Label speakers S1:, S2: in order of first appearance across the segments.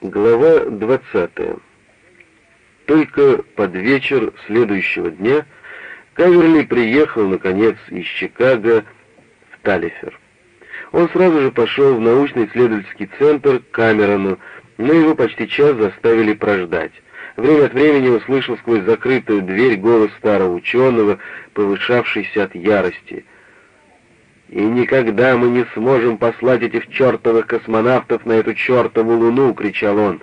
S1: Глава 20. Только под вечер следующего дня Каверли приехал, наконец, из Чикаго в Талифер. Он сразу же пошел в научно-исследовательский центр к Камерону, но его почти час заставили прождать. Время от времени услышал сквозь закрытую дверь голос старого ученого, повышавшийся от ярости — и никогда мы не сможем послать этих чертовых космонавтов на эту чертову Луну!» — кричал он.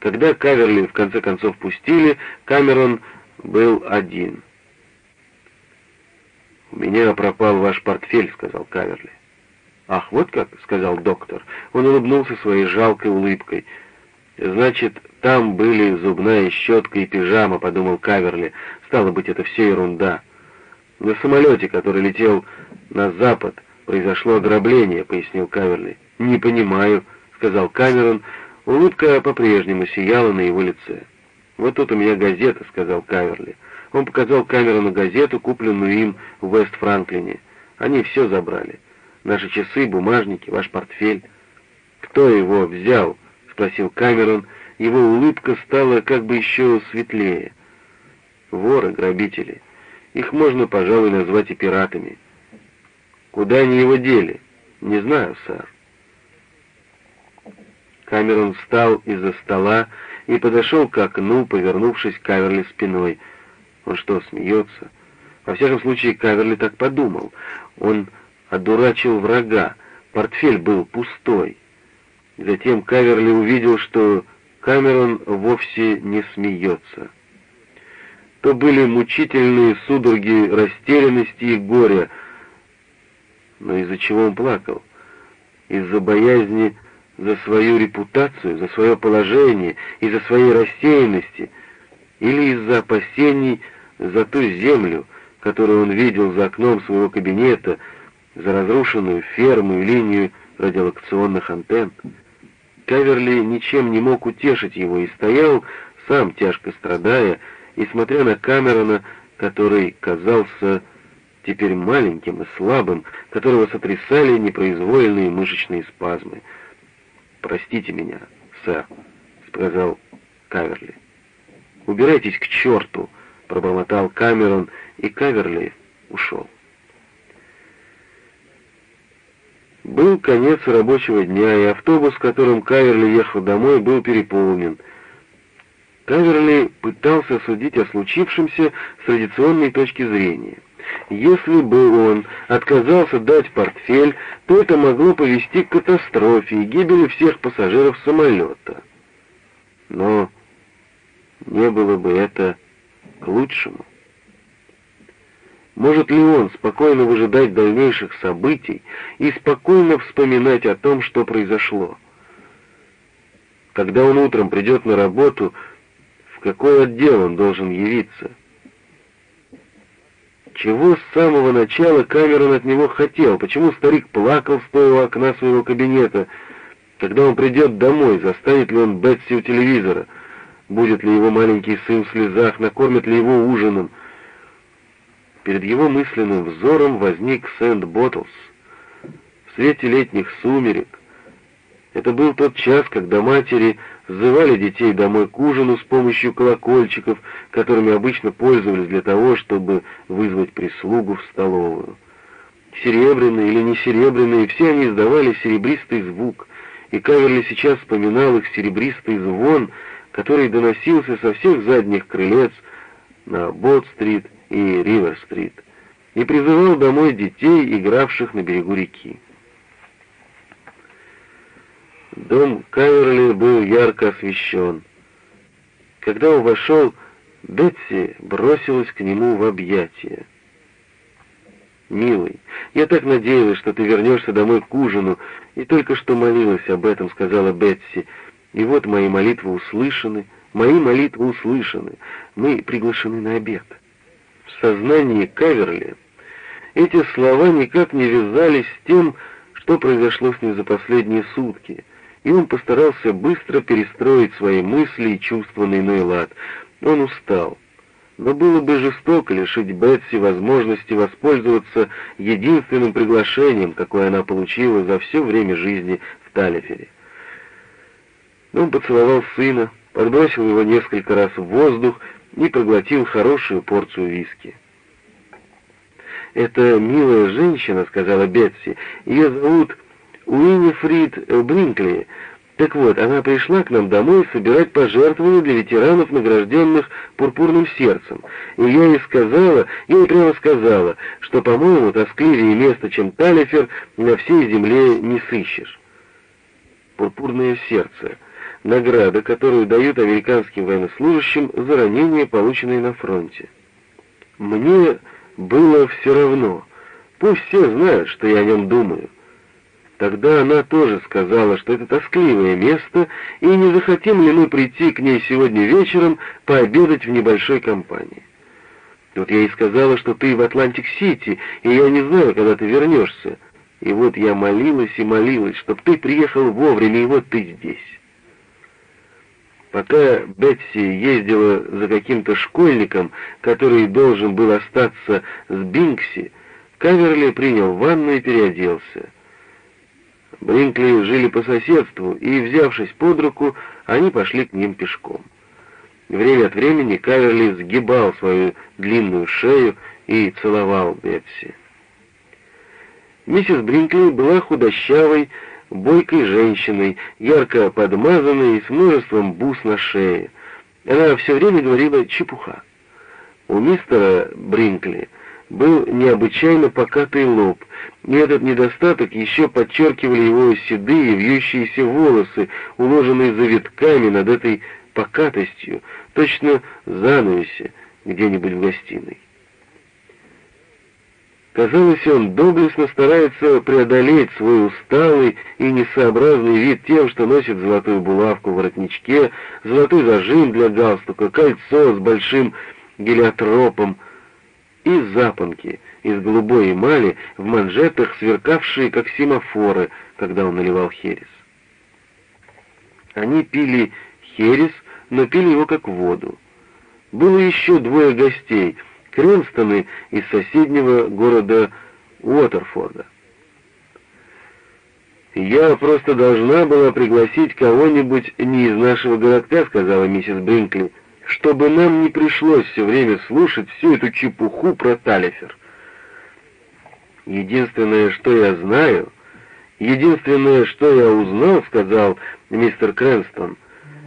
S1: Когда Каверли в конце концов пустили, Камерон был один. «У меня пропал ваш портфель», — сказал Каверли. «Ах, вот как», — сказал доктор. Он улыбнулся своей жалкой улыбкой. «Значит, там были зубная щетка и пижама», — подумал Каверли. «Стало быть, это все ерунда». На самолете, который летел на запад, произошло ограбление, пояснил Каверли. Не понимаю, сказал Камерон. Улыбка по-прежнему сияла на его лице. Вот тут у меня газета, сказал Каверли. Он показал Камерону газету, купленную им в Вест-Франклине. Они все забрали. Наши часы, бумажники, ваш портфель. Кто его взял? спросил Камерон. Его улыбка стала как бы еще светлее. Воры, грабители. Их можно, пожалуй, назвать и пиратами. Куда они его дели? Не знаю, сэр. Камерон встал из-за стола и подошел к окну, повернувшись к Каверли спиной. Он что, смеется? Во всяком случае, Каверли так подумал. Он одурачил врага. Портфель был пустой. Затем Каверли увидел, что Камерон вовсе не смеется то были мучительные судороги растерянности и горя. Но из-за чего он плакал? Из-за боязни за свою репутацию, за свое положение, из-за своей рассеянности, или из-за опасений за ту землю, которую он видел за окном своего кабинета, за разрушенную ферму и линию радиолокационных антенн. Каверли ничем не мог утешить его и стоял, сам тяжко страдая, и смотря на Камерона, который казался теперь маленьким и слабым, которого сотрясали непроизвольные мышечные спазмы. «Простите меня, сэр», — сказал Каверли. «Убирайтесь к черту», — пробормотал Камерон, и Каверли ушел. Был конец рабочего дня, и автобус, которым Каверли ехал домой, был переполнен — Каверли пытался судить о случившемся с традиционной точки зрения. Если бы он отказался дать портфель, то это могло повести к катастрофе и гибели всех пассажиров самолета. Но не было бы это к лучшему. Может ли он спокойно выжидать дальнейших событий и спокойно вспоминать о том, что произошло? Когда он утром придет на работу, в какой отдел он должен явиться. Чего с самого начала Камерон от него хотел? Почему старик плакал, стоя у окна своего кабинета? Когда он придет домой, застанет ли он Бетси у телевизора? Будет ли его маленький сын в слезах? Накормит ли его ужином? Перед его мысленным взором возник Сент-Боттлс. В свете летних сумерек. Это был тот час, когда матери Зывали детей домой к ужину с помощью колокольчиков, которыми обычно пользовались для того, чтобы вызвать прислугу в столовую. Серебряные или не серебряные, все они издавали серебристый звук, и Каверли сейчас вспоминал их серебристый звон, который доносился со всех задних крылец на Бот-стрит и Ривер-стрит, и призывал домой детей, игравших на берегу реки. Дом Каверли был ярко освещен. Когда он вошел, Бетси бросилась к нему в объятия. «Милый, я так надеялась, что ты вернешься домой к ужину, и только что молилась об этом», — сказала Бетси. «И вот мои молитвы услышаны, мои молитвы услышаны, мы приглашены на обед». В сознании Каверли эти слова никак не вязались с тем, что произошло с ним за последние сутки — и он постарался быстро перестроить свои мысли и чувства на иной лад. Он устал. Но было бы жестоко лишить Бетси возможности воспользоваться единственным приглашением, какое она получила за все время жизни в Талифере. Он поцеловал сына, подбросил его несколько раз в воздух и проглотил хорошую порцию виски. «Это милая женщина», — сказала Бетси. «Ее зовут Уинифрид Бринкли. Так вот, она пришла к нам домой собирать пожертвования для ветеранов, награжденных пурпурным сердцем. И я ей сказала, я ей прямо сказала, что, по-моему, тоскливее место, чем Талифер, на всей земле не сыщешь. Пурпурное сердце — награда, которую дают американским военнослужащим за ранения, полученные на фронте. Мне было все равно. Пусть все знают, что я о нем думаю. Тогда она тоже сказала, что это тоскливое место, и не захотим ли мы прийти к ней сегодня вечером пообедать в небольшой компании. Вот я ей сказала, что ты в Атлантик-Сити, и я не знаю, когда ты вернешься. И вот я молилась и молилась, чтобы ты приехал вовремя, и вот ты здесь. Пока Бетси ездила за каким-то школьником, который должен был остаться с Бинкси, Каверли принял ванну и переоделся. Бринкли жили по соседству, и, взявшись под руку, они пошли к ним пешком. Время от времени Каверли сгибал свою длинную шею и целовал Бетси. Миссис Бринкли была худощавой, бойкой женщиной, ярко подмазанной и с множеством бус на шее. Она все время говорила «чепуха». У мистера Бринкли был необычайно покатый лоб, и этот недостаток еще подчеркивали его седые вьющиеся волосы, уложенные завитками над этой покатостью, точно занавесе где-нибудь в гостиной. Казалось, он доблестно старается преодолеть свой усталый и несообразный вид тем, что носит золотую булавку в воротничке, золотой зажим для галстука, кольцо с большим гелиотропом — и запонки из голубой эмали в манжетах, сверкавшие как семафоры, когда он наливал херес. Они пили херес, но пили его как воду. Было еще двое гостей, Кренстоны из соседнего города Уотерфорда. «Я просто должна была пригласить кого-нибудь не из нашего городка», — сказала миссис Бринкли чтобы нам не пришлось все время слушать всю эту чепуху про Талифер. Единственное, что я знаю, единственное, что я узнал, сказал мистер Крэнстон,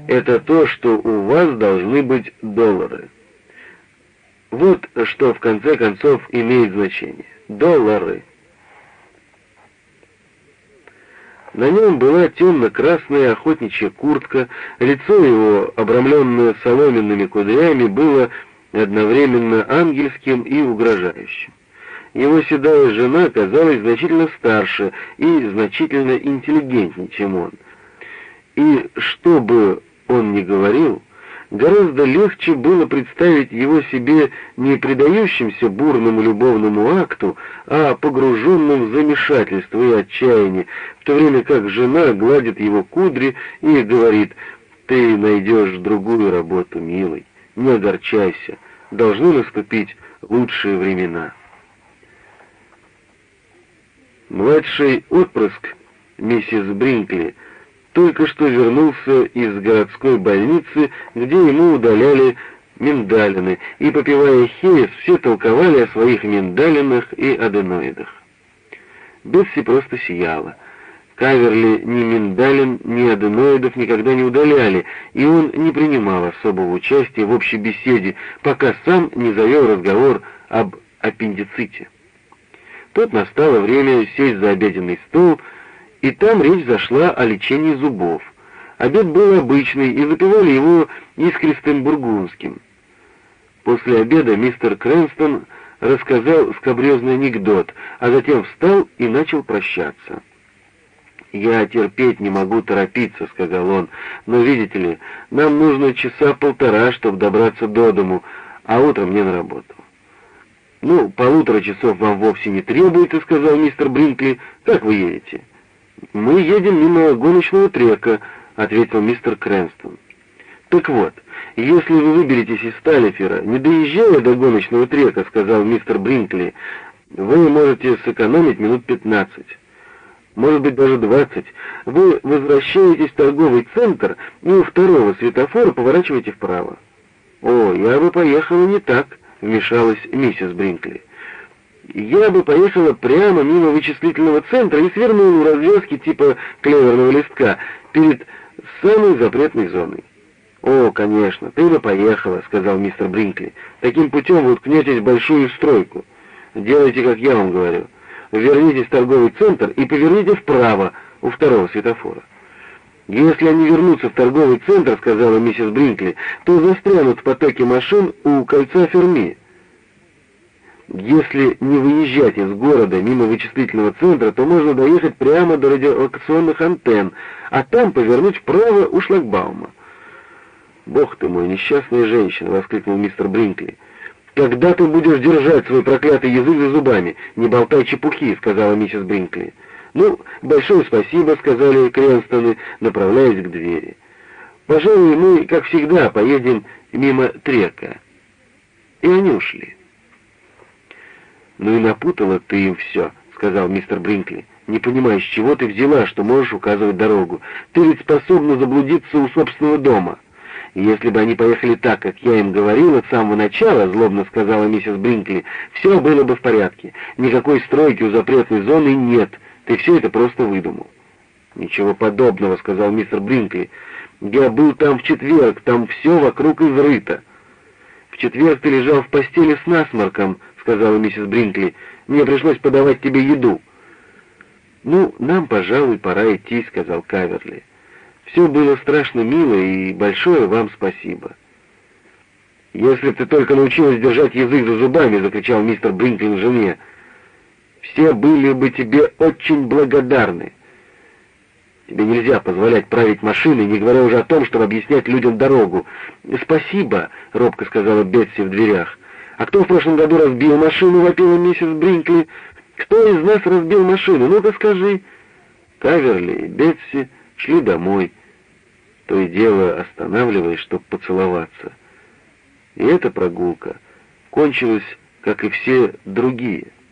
S1: это то, что у вас должны быть доллары. Вот что в конце концов имеет значение. Доллары. На нем была темно-красная охотничья куртка, лицо его, обрамленное соломенными кудрями, было одновременно ангельским и угрожающим. Его седая жена казалась значительно старше и значительно интеллигентнее, чем он. И что бы он ни говорил, Гораздо легче было представить его себе не предающимся бурному любовному акту, а погруженным в замешательство и отчаяние, в то время как жена гладит его кудри и говорит «Ты найдешь другую работу, милый, не огорчайся, должны наступить лучшие времена». Младший отпрыск миссис Бринкли — только что вернулся из городской больницы, где ему удаляли миндалины, и, попивая херес, все толковали о своих миндалинах и аденоидах. Бетси просто сияла. Каверли ни миндалин, ни аденоидов никогда не удаляли, и он не принимал особого участия в общей беседе, пока сам не завел разговор об аппендиците. Тут настало время сесть за обеденный стол, и там речь зашла о лечении зубов. Обед был обычный, и запивали его искристым бургундским. После обеда мистер Крэнстон рассказал скобрезный анекдот, а затем встал и начал прощаться. «Я терпеть не могу торопиться», — сказал он, — «но, видите ли, нам нужно часа полтора, чтобы добраться до дому, а утром мне на работу». «Ну, полутора часов вам вовсе не требуется», — сказал мистер Бринкли. «Как вы едете?» «Мы едем мимо гоночного трека», — ответил мистер Крэнстон. «Так вот, если вы выберетесь из Талифера, не доезжая до гоночного трека», — сказал мистер Бринкли, — «вы можете сэкономить минут пятнадцать». может быть даже двадцать. Вы возвращаетесь в торговый центр и у второго светофора поворачиваете вправо. «О, я бы поехала не так», — вмешалась миссис Бринкли. «Я бы поехала прямо мимо вычислительного центра и свернула у развязки типа клеверного листка перед самой запретной зоной». «О, конечно, ты бы поехала», — сказал мистер Бринкли. «Таким путем вы уткнетесь в большую стройку. Делайте, как я вам говорю. Вернитесь в торговый центр и поверните вправо у второго светофора». «Если они вернутся в торговый центр, — сказала миссис Бринкли, — то застрянут в потоке машин у кольца Ферми. Если не выезжать из города мимо вычислительного центра, то можно доехать прямо до радиолокационных антенн, а там повернуть вправо у шлагбаума. «Бог ты мой, несчастная женщина!» — воскликнул мистер Бринкли. «Когда ты будешь держать свой проклятый язык за зубами? Не болтай чепухи!» — сказала миссис Бринкли. «Ну, большое спасибо», — сказали Кренстоны, направляясь к двери. «Пожалуй, мы, как всегда, поедем мимо Трека». И они ушли. «Ну и напутала ты им все», — сказал мистер Бринкли. «Не понимаю, с чего ты взяла, что можешь указывать дорогу. Ты ведь способна заблудиться у собственного дома». «Если бы они поехали так, как я им говорила с самого начала», — злобно сказала миссис Бринкли, — «все было бы в порядке. Никакой стройки у запретной зоны нет. Ты все это просто выдумал». «Ничего подобного», — сказал мистер Бринкли. «Я был там в четверг, там все вокруг изрыто». «В четверг ты лежал в постели с насморком», — сказала миссис Бринкли. «Мне пришлось подавать тебе еду». «Ну, нам, пожалуй, пора идти», — сказал Каверли. «Все было страшно мило, и большое вам спасибо». «Если бы ты только научилась держать язык за зубами», — закричал мистер Бринкли жене, — все были бы тебе очень благодарны. Тебе нельзя позволять править машиной, не говоря уже о том, чтобы объяснять людям дорогу. «Спасибо», — робко сказала Бетси в дверях. «А кто в прошлом году разбил машину?» — вопила миссис Бринкли. «Кто из нас разбил машину? Ну-ка скажи». Каверли и Бетси шли домой, то и дело останавливаясь, чтобы поцеловаться. И эта прогулка кончилась, как и все другие —